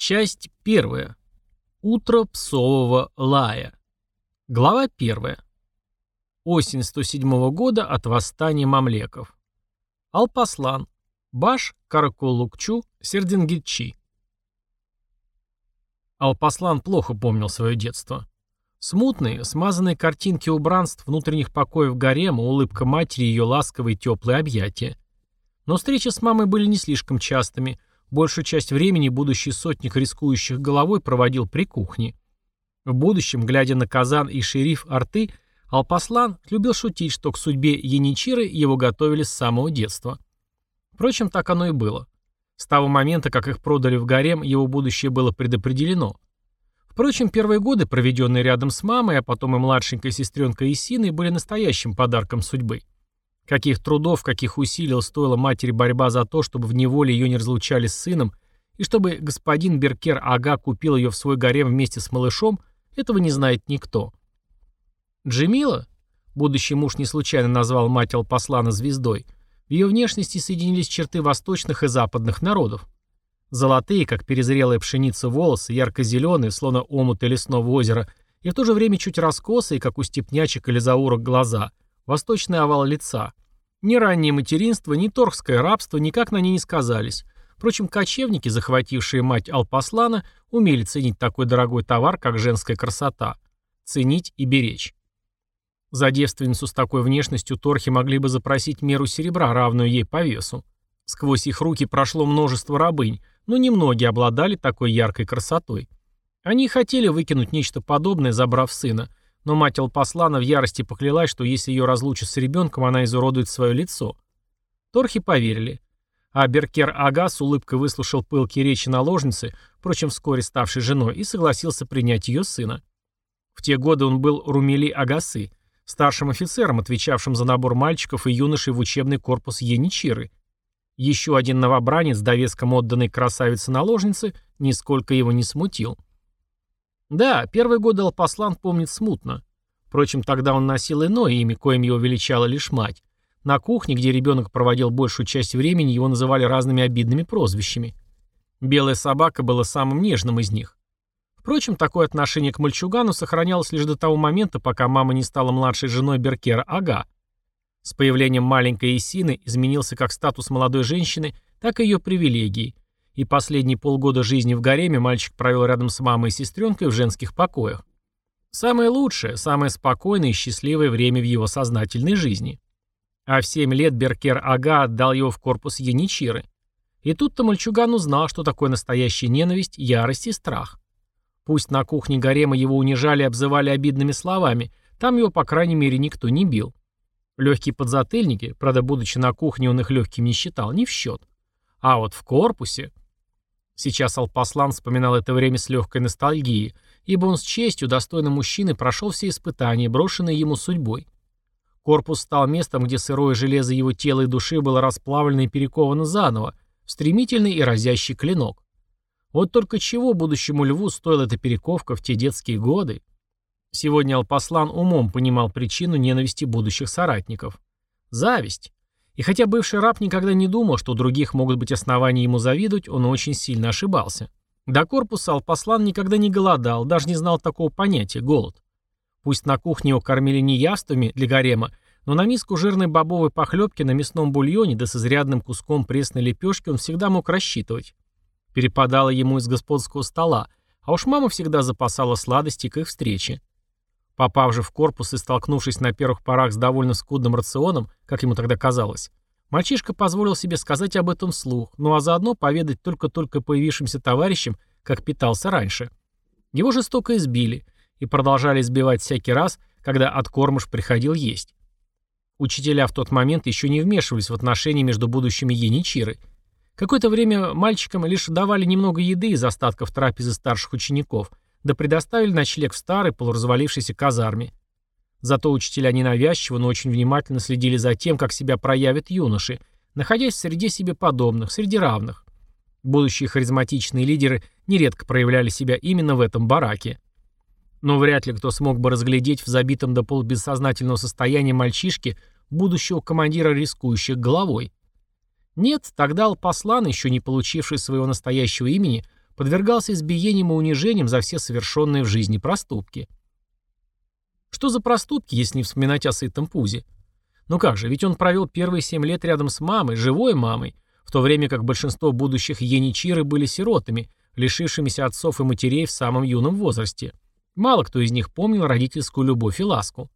Часть первая. Утро псового лая. Глава первая. Осень 107 года от восстания мамлеков. Алпаслан. Баш, Каракулукчу, Сердингитчи. Алпаслан плохо помнил свое детство. Смутные, смазанные картинки убранств внутренних покоев гарема, улыбка матери и ее ласковые теплые объятия. Но встречи с мамой были не слишком частыми. Большую часть времени будущий сотник, рискующих головой, проводил при кухне. В будущем, глядя на Казан и шериф Арты, Алпаслан любил шутить, что к судьбе Яничиры его готовили с самого детства. Впрочем, так оно и было. С того момента, как их продали в гарем, его будущее было предопределено – Впрочем, первые годы, проведенные рядом с мамой, а потом и младшенькой сестренкой Исиной, были настоящим подарком судьбы. Каких трудов, каких усилий стоила матери борьба за то, чтобы в неволе ее не разлучали с сыном, и чтобы господин Беркер Ага купил ее в свой гарем вместе с малышом, этого не знает никто. Джемила, будущий муж не случайно назвал мать Алпаслана звездой, в ее внешности соединились черты восточных и западных народов. Золотые, как перезрелая пшеница волосы, ярко-зеленые, словно омуты лесного озера, и в то же время чуть раскосые, как у степнячек или заурок глаза, восточный овал лица. Ни раннее материнство, ни торгское рабство никак на ней не сказались. Впрочем, кочевники, захватившие мать Алпаслана, умели ценить такой дорогой товар, как женская красота. Ценить и беречь. За девственницу с такой внешностью торхи могли бы запросить меру серебра, равную ей по весу. Сквозь их руки прошло множество рабынь, но немногие обладали такой яркой красотой. Они хотели выкинуть нечто подобное, забрав сына, но мать Алпаслана в ярости поклялась, что если ее разлучат с ребенком, она изуродует свое лицо. Торхи поверили. А Беркер Ага с улыбкой выслушал пылкие речи наложницы, впрочем, вскоре ставшей женой, и согласился принять ее сына. В те годы он был Румели Агасы, старшим офицером, отвечавшим за набор мальчиков и юношей в учебный корпус Еничиры. Еще один новобранец, довеском отданной красавице-наложнице, нисколько его не смутил. Да, первые годы Алпаслан помнит смутно. Впрочем, тогда он носил иное имя, коим его величала лишь мать. На кухне, где ребенок проводил большую часть времени, его называли разными обидными прозвищами. Белая собака была самым нежным из них. Впрочем, такое отношение к мальчугану сохранялось лишь до того момента, пока мама не стала младшей женой Беркера Ага – с появлением маленькой Исины изменился как статус молодой женщины, так и ее привилегии. И последние полгода жизни в гареме мальчик провел рядом с мамой и сестренкой в женских покоях. Самое лучшее, самое спокойное и счастливое время в его сознательной жизни. А в 7 лет Беркер Ага отдал его в корпус Яничиры. И тут-то мальчуган узнал, что такое настоящая ненависть, ярость и страх. Пусть на кухне гарема его унижали и обзывали обидными словами, там его, по крайней мере, никто не бил. Легкие подзатыльники, правда, будучи на кухне, он их легким не считал, не в счет. А вот в корпусе... Сейчас Алпаслан вспоминал это время с легкой ностальгией, ибо он с честью, достойным мужчины, прошел все испытания, брошенные ему судьбой. Корпус стал местом, где сырое железо его тела и души было расплавлено и перековано заново, в стремительный и разящий клинок. Вот только чего будущему льву стоила эта перековка в те детские годы? Сегодня Алпаслан умом понимал причину ненависти будущих соратников. Зависть. И хотя бывший раб никогда не думал, что у других могут быть основания ему завидовать, он очень сильно ошибался. До корпуса Алпаслан никогда не голодал, даже не знал такого понятия – голод. Пусть на кухне его кормили не яствами для гарема, но на миску жирной бобовой похлебки на мясном бульоне да с изрядным куском пресной лепешки он всегда мог рассчитывать. Перепадало ему из господского стола, а уж мама всегда запасала сладости к их встрече. Попав же в корпус и столкнувшись на первых порах с довольно скудным рационом, как ему тогда казалось, мальчишка позволил себе сказать об этом вслух, ну а заодно поведать только-только появившимся товарищам, как питался раньше. Его жестоко избили и продолжали избивать всякий раз, когда откормыш приходил есть. Учителя в тот момент еще не вмешивались в отношения между будущими яничиры. Какое-то время мальчикам лишь давали немного еды из остатков трапезы старших учеников, да предоставили ночлег в старой, полуразвалившейся казарме. Зато учителя ненавязчиво, но очень внимательно следили за тем, как себя проявят юноши, находясь в среде себе подобных, среди равных. Будущие харизматичные лидеры нередко проявляли себя именно в этом бараке. Но вряд ли кто смог бы разглядеть в забитом до полубессознательного состояния мальчишки будущего командира рискующих головой. Нет, тогда Алпаслан, еще не получивший своего настоящего имени, подвергался избиениям и унижениям за все совершенные в жизни проступки. Что за проступки, если не вспоминать о сытом пузе? Ну как же, ведь он провел первые семь лет рядом с мамой, живой мамой, в то время как большинство будущих яничиры были сиротами, лишившимися отцов и матерей в самом юном возрасте. Мало кто из них помнил родительскую любовь и ласку.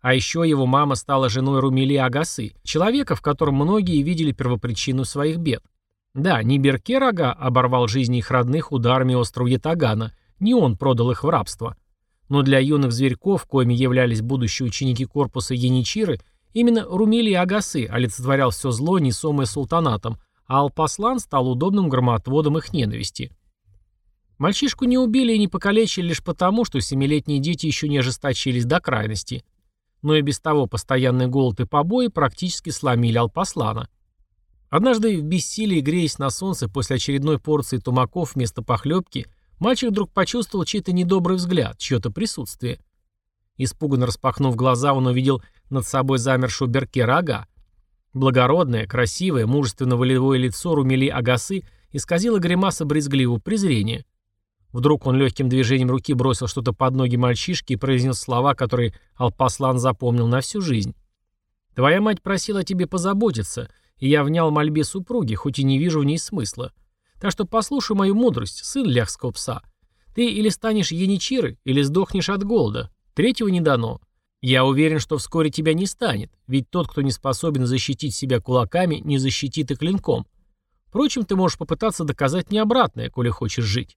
А еще его мама стала женой Румели Агасы, человека, в котором многие видели первопричину своих бед. Да, не Беркер Ага оборвал жизни их родных ударами острова Ятагана, не он продал их в рабство. Но для юных зверьков, коими являлись будущие ученики корпуса Яничиры, именно Румели Агасы олицетворял все зло, несомое султанатом, а Алпаслан стал удобным громоотводом их ненависти. Мальчишку не убили и не покалечили лишь потому, что семилетние дети еще не ожесточились до крайности но и без того постоянный голод и побои практически сломили Алпаслана. Однажды в бессилии, греясь на солнце после очередной порции тумаков вместо похлебки, мальчик вдруг почувствовал чей-то недобрый взгляд, чье-то присутствие. Испуганно распахнув глаза, он увидел над собой замершую Беркера Ага. Благородное, красивое, мужественно-волевое лицо Румели Агасы исказило гримаса брезгливого презрения. Вдруг он легким движением руки бросил что-то под ноги мальчишки и произнес слова, которые Алпаслан запомнил на всю жизнь. «Твоя мать просила тебе позаботиться, и я внял мольбе супруги, хоть и не вижу в ней смысла. Так что послушай мою мудрость, сын ляхского пса. Ты или станешь яничирой, или сдохнешь от голода. Третьего не дано. Я уверен, что вскоре тебя не станет, ведь тот, кто не способен защитить себя кулаками, не защитит и клинком. Впрочем, ты можешь попытаться доказать мне обратное, коли хочешь жить».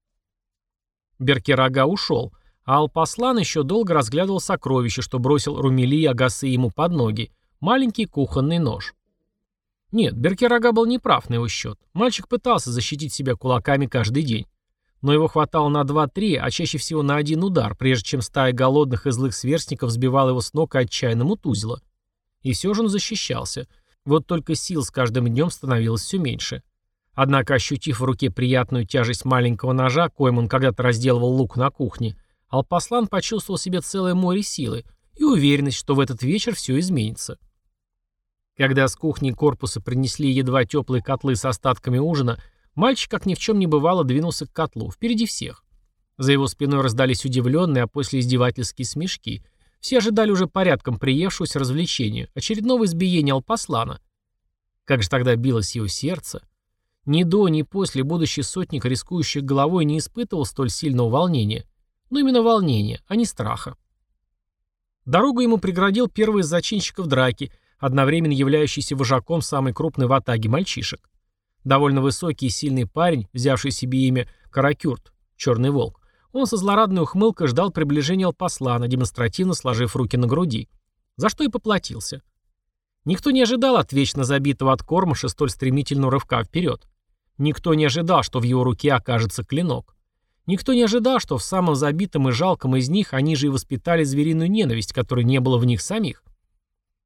Беркерага ушел, а Алпаслан еще долго разглядывал сокровище, что бросил Румели и Агасы ему под ноги, маленький кухонный нож. Нет, Беркерага был неправ на его счет. Мальчик пытался защитить себя кулаками каждый день. Но его хватало на 2-3, а чаще всего на один удар, прежде чем стая голодных и злых сверстников сбивала его с ног и отчаянно мутузила. И все же он защищался. Вот только сил с каждым днем становилось все меньше. Однако, ощутив в руке приятную тяжесть маленького ножа, коим он когда-то разделывал лук на кухне, Алпаслан почувствовал себе целое море силы и уверенность, что в этот вечер все изменится. Когда с кухни корпуса принесли едва теплые котлы с остатками ужина, мальчик, как ни в чем не бывало, двинулся к котлу, впереди всех. За его спиной раздались удивленные, а после издевательские смешки. Все ожидали уже порядком приевшегося развлечения, очередного избиения Алпаслана. Как же тогда билось его сердце? Ни до, ни после будущий сотник, рискующий головой, не испытывал столь сильного волнения. Но именно волнения, а не страха. Дорогу ему преградил первый из зачинщиков драки, одновременно являющийся вожаком самой крупной в атаге мальчишек. Довольно высокий и сильный парень, взявший себе имя Каракюрт, черный волк. Он со злорадной ухмылкой ждал приближения Алпаслана, демонстративно сложив руки на груди. За что и поплатился. Никто не ожидал от вечно забитого от кормыша столь стремительного рывка вперед. Никто не ожидал, что в его руке окажется клинок. Никто не ожидал, что в самом забитом и жалком из них они же и воспитали звериную ненависть, которой не было в них самих.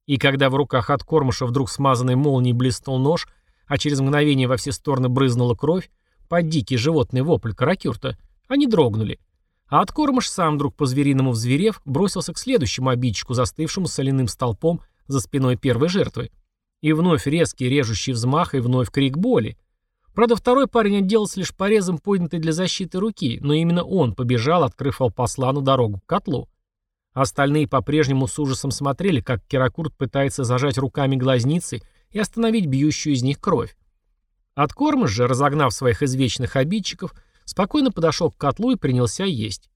И когда в руках от кормыша вдруг смазанной молнией блеснул нож, а через мгновение во все стороны брызнула кровь, под дикий животный вопль каракюрта, они дрогнули. А откормыш сам вдруг по-звериному взверев бросился к следующему обидчику, застывшему соляным столпом за спиной первой жертвы. И вновь резкий режущий взмах, и вновь крик боли. Правда, второй парень отделался лишь порезом поднятой для защиты руки, но именно он побежал, открыв Алпаслану дорогу к котлу. Остальные по-прежнему с ужасом смотрели, как Керакурт пытается зажать руками глазницы и остановить бьющую из них кровь. Откормыш же, разогнав своих извечных обидчиков, спокойно подошел к котлу и принялся есть.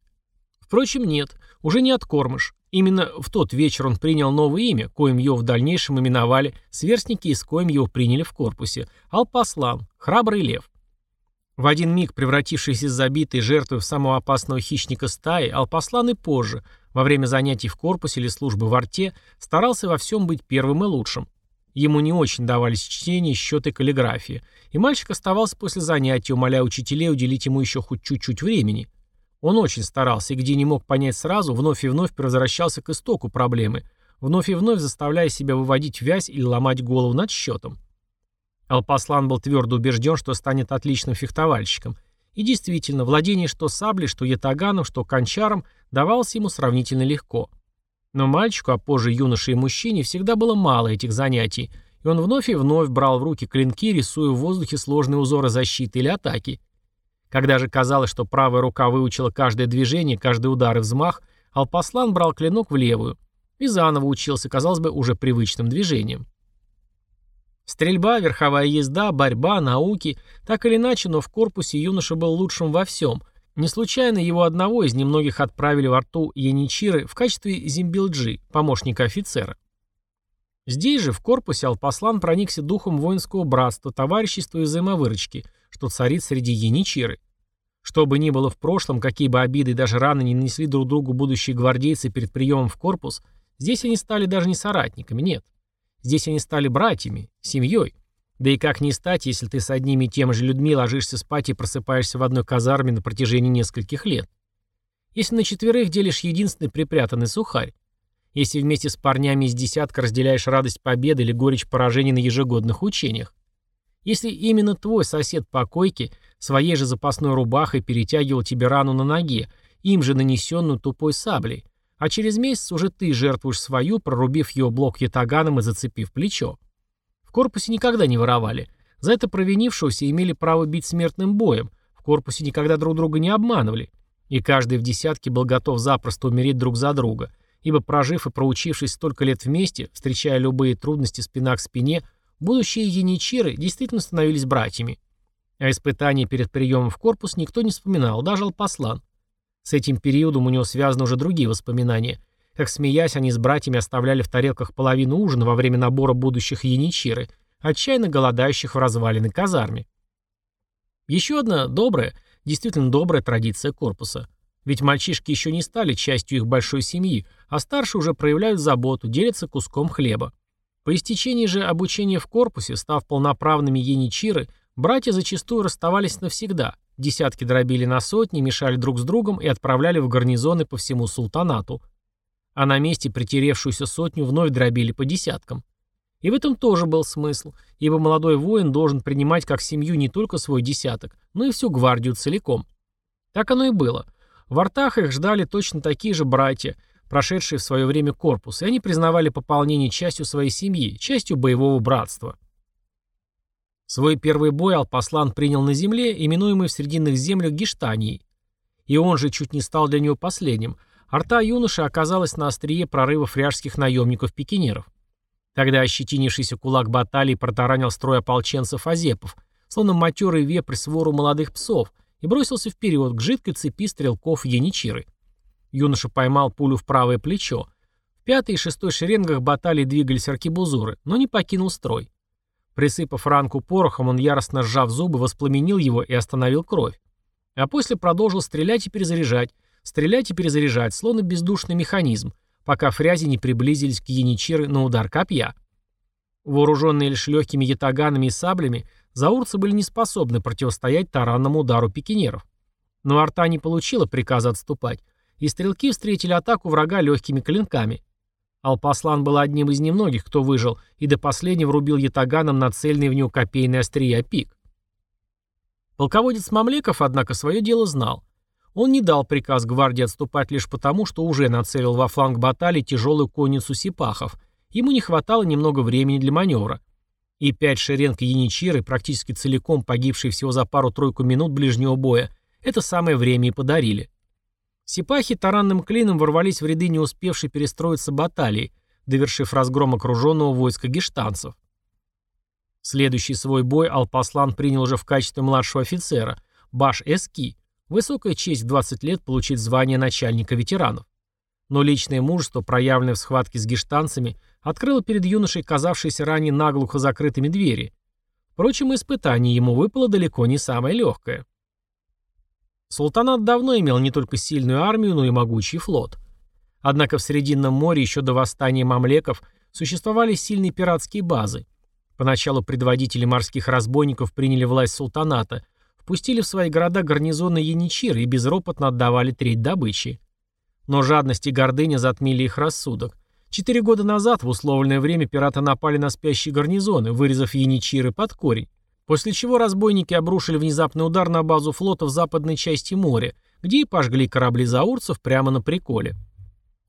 Впрочем, нет, уже не откормыш. Именно в тот вечер он принял новое имя, коим его в дальнейшем именовали сверстники и с коим его приняли в корпусе – Алпаслан, храбрый лев. В один миг превратившийся из забитой жертвы в самого опасного хищника стаи, Алпаслан и позже, во время занятий в корпусе или службы в арте, старался во всем быть первым и лучшим. Ему не очень давались чтение, счет и каллиграфия, и мальчик оставался после занятий, умоляя учителей уделить ему еще хоть чуть-чуть времени – он очень старался, и где не мог понять сразу, вновь и вновь возвращался к истоку проблемы, вновь и вновь заставляя себя выводить вязь или ломать голову над счетом. Алпаслан был твердо убежден, что станет отличным фехтовальщиком. И действительно, владение что саблей, что ятаганом, что кончаром давалось ему сравнительно легко. Но мальчику, а позже юноше и мужчине, всегда было мало этих занятий, и он вновь и вновь брал в руки клинки, рисуя в воздухе сложные узоры защиты или атаки – Когда же казалось, что правая рука выучила каждое движение, каждый удар и взмах, Алпаслан брал клинок в левую и заново учился, казалось бы, уже привычным движением. Стрельба, верховая езда, борьба, науки, так или иначе, но в корпусе юноша был лучшим во всем. Не случайно его одного из немногих отправили во рту Яничиры в качестве зимбилджи, помощника офицера. Здесь же, в корпусе, Алпаслан проникся духом воинского братства, товарищества и взаимовыручки, что царит среди яничиры. Что бы ни было в прошлом, какие бы обиды и даже раны не нанесли друг другу будущие гвардейцы перед приемом в корпус, здесь они стали даже не соратниками, нет. Здесь они стали братьями, семьей. Да и как не стать, если ты с одними и теми же людьми ложишься спать и просыпаешься в одной казарме на протяжении нескольких лет. Если на четверых делишь единственный припрятанный сухарь, если вместе с парнями из десятка разделяешь радость победы или горечь поражений на ежегодных учениях. Если именно твой сосед по койке своей же запасной рубахой перетягивал тебе рану на ноге, им же нанесенную тупой саблей, а через месяц уже ты жертвуешь свою, прорубив ее блок ятаганом и зацепив плечо. В корпусе никогда не воровали. За это провинившегося имели право бить смертным боем. В корпусе никогда друг друга не обманывали. И каждый в десятке был готов запросто умереть друг за друга – ибо прожив и проучившись столько лет вместе, встречая любые трудности спина к спине, будущие яничиры действительно становились братьями. А испытания перед приемом в корпус никто не вспоминал, даже Алпаслан. С этим периодом у него связаны уже другие воспоминания. Как смеясь, они с братьями оставляли в тарелках половину ужина во время набора будущих яничиры, отчаянно голодающих в развалины казарме. Еще одна добрая, действительно добрая традиция корпуса. Ведь мальчишки еще не стали частью их большой семьи, а старшие уже проявляют заботу, делятся куском хлеба. По истечении же обучения в корпусе, став полноправными еничиры, братья зачастую расставались навсегда. Десятки дробили на сотни, мешали друг с другом и отправляли в гарнизоны по всему султанату. А на месте притеревшуюся сотню вновь дробили по десяткам. И в этом тоже был смысл, ибо молодой воин должен принимать как семью не только свой десяток, но и всю гвардию целиком. Так оно и было. В артах их ждали точно такие же братья, прошедшие в свое время корпус, и они признавали пополнение частью своей семьи, частью боевого братства. Свой первый бой Алпаслан принял на земле, именуемый в Срединных землях Гештанией. И он же чуть не стал для него последним. Арта юноши оказалась на острие прорыва фряжских наемников-пикинеров. Тогда ощетинившийся кулак баталии протаранил строй ополченцев Азепов, словно матерый вепрь свору молодых псов – и бросился вперед к жидкой цепи стрелков Яничиры. Юноша поймал пулю в правое плечо. В пятой и шестой шеренгах баталии двигались аркебузуры, но не покинул строй. Присыпав ранку порохом, он яростно сжав зубы, воспламенил его и остановил кровь. А после продолжил стрелять и перезаряжать, стрелять и перезаряжать, словно бездушный механизм, пока фрязи не приблизились к Яничиры на удар копья. Вооруженные лишь легкими ятаганами и саблями, заурцы были не способны противостоять таранному удару пикинеров. Но арта не получила приказа отступать, и стрелки встретили атаку врага легкими клинками. Алпаслан был одним из немногих, кто выжил, и до последнего рубил ятаганом нацеленный в него копейный острия пик. Полководец Мамлеков, однако, свое дело знал. Он не дал приказ гвардии отступать лишь потому, что уже нацелил во фланг баталии тяжелую конницу сипахов. Ему не хватало немного времени для маневра и пять шеренг яничиры, практически целиком погибшие всего за пару-тройку минут ближнего боя, это самое время и подарили. Сипахи таранным клином ворвались в ряды не успевшей перестроиться баталии, довершив разгром окруженного войска гештанцев. Следующий свой бой Алпаслан принял уже в качестве младшего офицера, Баш Эски, высокая честь в 20 лет получить звание начальника ветеранов. Но личное мужество, проявленное в схватке с гештанцами, открыло перед юношей казавшиеся ранее наглухо закрытыми двери. Впрочем, испытание ему выпало далеко не самое легкое. Султанат давно имел не только сильную армию, но и могучий флот. Однако в Срединном море еще до восстания мамлеков существовали сильные пиратские базы. Поначалу предводители морских разбойников приняли власть султаната, впустили в свои города гарнизоны яничиры и безропотно отдавали треть добычи. Но жадность и гордыня затмили их рассудок. Четыре года назад в условленное время пираты напали на спящие гарнизоны, вырезав яничиры под корень. После чего разбойники обрушили внезапный удар на базу флота в западной части моря, где и пожгли корабли заурцев прямо на приколе.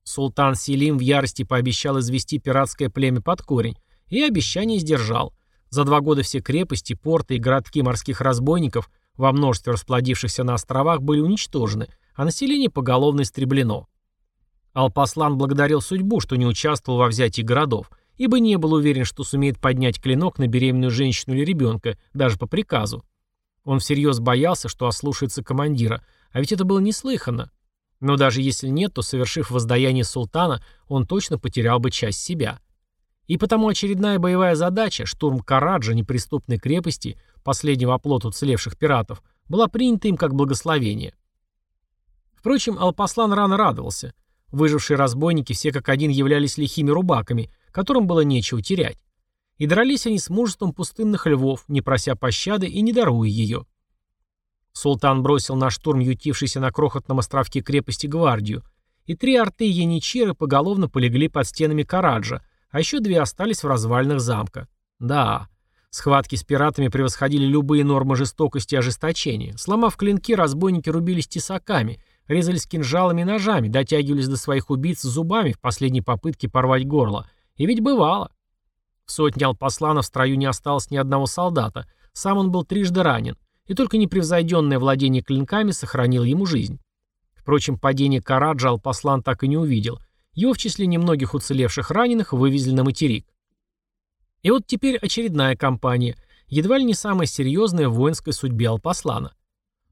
Султан Селим в ярости пообещал извести пиратское племя под корень, и обещание сдержал. За два года все крепости, порты и городки морских разбойников во множестве расплодившихся на островах, были уничтожены, а население поголовно истреблено. Алпаслан благодарил судьбу, что не участвовал во взятии городов, ибо не был уверен, что сумеет поднять клинок на беременную женщину или ребенка, даже по приказу. Он всерьез боялся, что ослушается командира, а ведь это было неслыханно. Но даже если нет, то, совершив воздаяние султана, он точно потерял бы часть себя. И потому очередная боевая задача, штурм Караджа, неприступной крепости, последнего оплота уцелевших пиратов, была принята им как благословение. Впрочем, Алпаслан рано радовался. Выжившие разбойники все как один являлись лихими рубаками, которым было нечего терять. И дрались они с мужеством пустынных львов, не прося пощады и не даруя ее. Султан бросил на штурм ютившийся на крохотном островке крепости гвардию, и три арты яничиры поголовно полегли под стенами Караджа, а еще две остались в развалинах замка. Да, схватки с пиратами превосходили любые нормы жестокости и ожесточения. Сломав клинки, разбойники рубились тесаками, резались кинжалами и ножами, дотягивались до своих убийц зубами в последней попытке порвать горло. И ведь бывало. В сотне алпасланов в строю не осталось ни одного солдата. Сам он был трижды ранен и только непревзойденное владение клинками сохранило ему жизнь. Впрочем, падение Караджа Алпаслан так и не увидел. Его в числе немногих уцелевших раненых вывезли на материк. И вот теперь очередная кампания, едва ли не самая серьезная в воинской судьбе Алпаслана.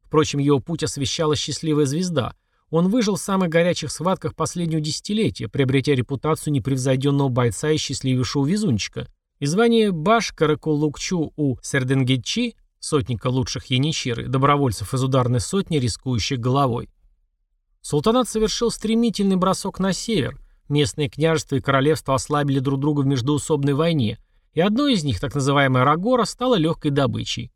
Впрочем, его путь освещала счастливая звезда. Он выжил в самых горячих схватках последнего десятилетия, приобретя репутацию непревзойденного бойца и счастливейшего везунчика. И звание Баш Каракулукчу у Серденгетчи сотника лучших яничиры, добровольцев из ударной сотни, рискующих головой. Султанат совершил стремительный бросок на север. Местные княжества и королевства ослабили друг друга в междоусобной войне, и одно из них, так называемая Рагора, стало легкой добычей.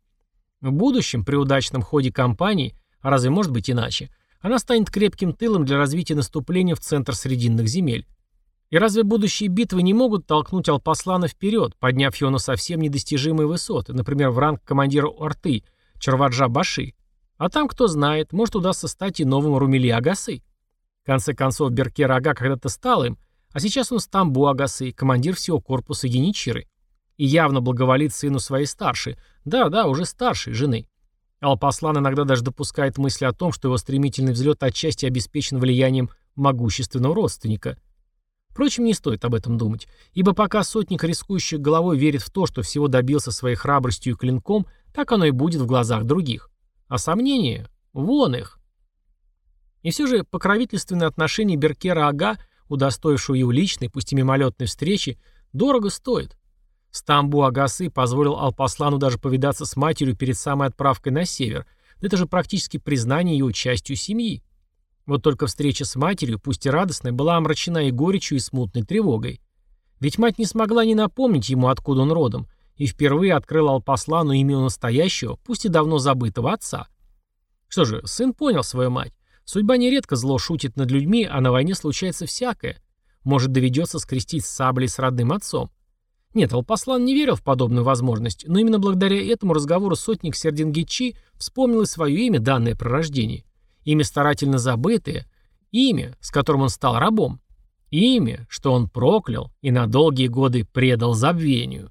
В будущем, при удачном ходе кампании, а разве может быть иначе, она станет крепким тылом для развития наступления в центр Срединных земель. И разве будущие битвы не могут толкнуть Алпаслана вперед, подняв его на совсем недостижимые высоты, например, в ранг командира Орты, Чарваджа Баши? А там, кто знает, может удастся стать и новым Румели Агасы. В конце концов, Беркер Ага когда-то стал им, а сейчас он Стамбу Агасы, командир всего корпуса Яничиры. И явно благоволит сыну своей старшей, да-да, уже старшей, жены. Алпаслан иногда даже допускает мысли о том, что его стремительный взлет отчасти обеспечен влиянием могущественного родственника – Впрочем, не стоит об этом думать, ибо пока сотник, рискующий головой, верит в то, что всего добился своей храбростью и клинком, так оно и будет в глазах других. А сомнения? Вон их. И все же покровительственное отношение Беркера Ага, удостоившего его личной, пусть и мимолетной встречи, дорого стоит. Стамбу Агасы позволил Алпаслану даже повидаться с матерью перед самой отправкой на север. Это же практически признание его частью семьи. Вот только встреча с матерью, пусть и радостная, была омрачена и горечью, и смутной тревогой. Ведь мать не смогла не напомнить ему, откуда он родом, и впервые открыла Алпаслану имя настоящего, пусть и давно забытого отца. Что же, сын понял свою мать. Судьба нередко зло шутит над людьми, а на войне случается всякое. Может, доведется скрестить саблей с родным отцом. Нет, Алпаслан не верил в подобную возможность, но именно благодаря этому разговору сотник Сердингичи вспомнил и свое имя, данное при рождении. Имя старательно забытое, имя, с которым он стал рабом, имя, что он проклял и на долгие годы предал забвению.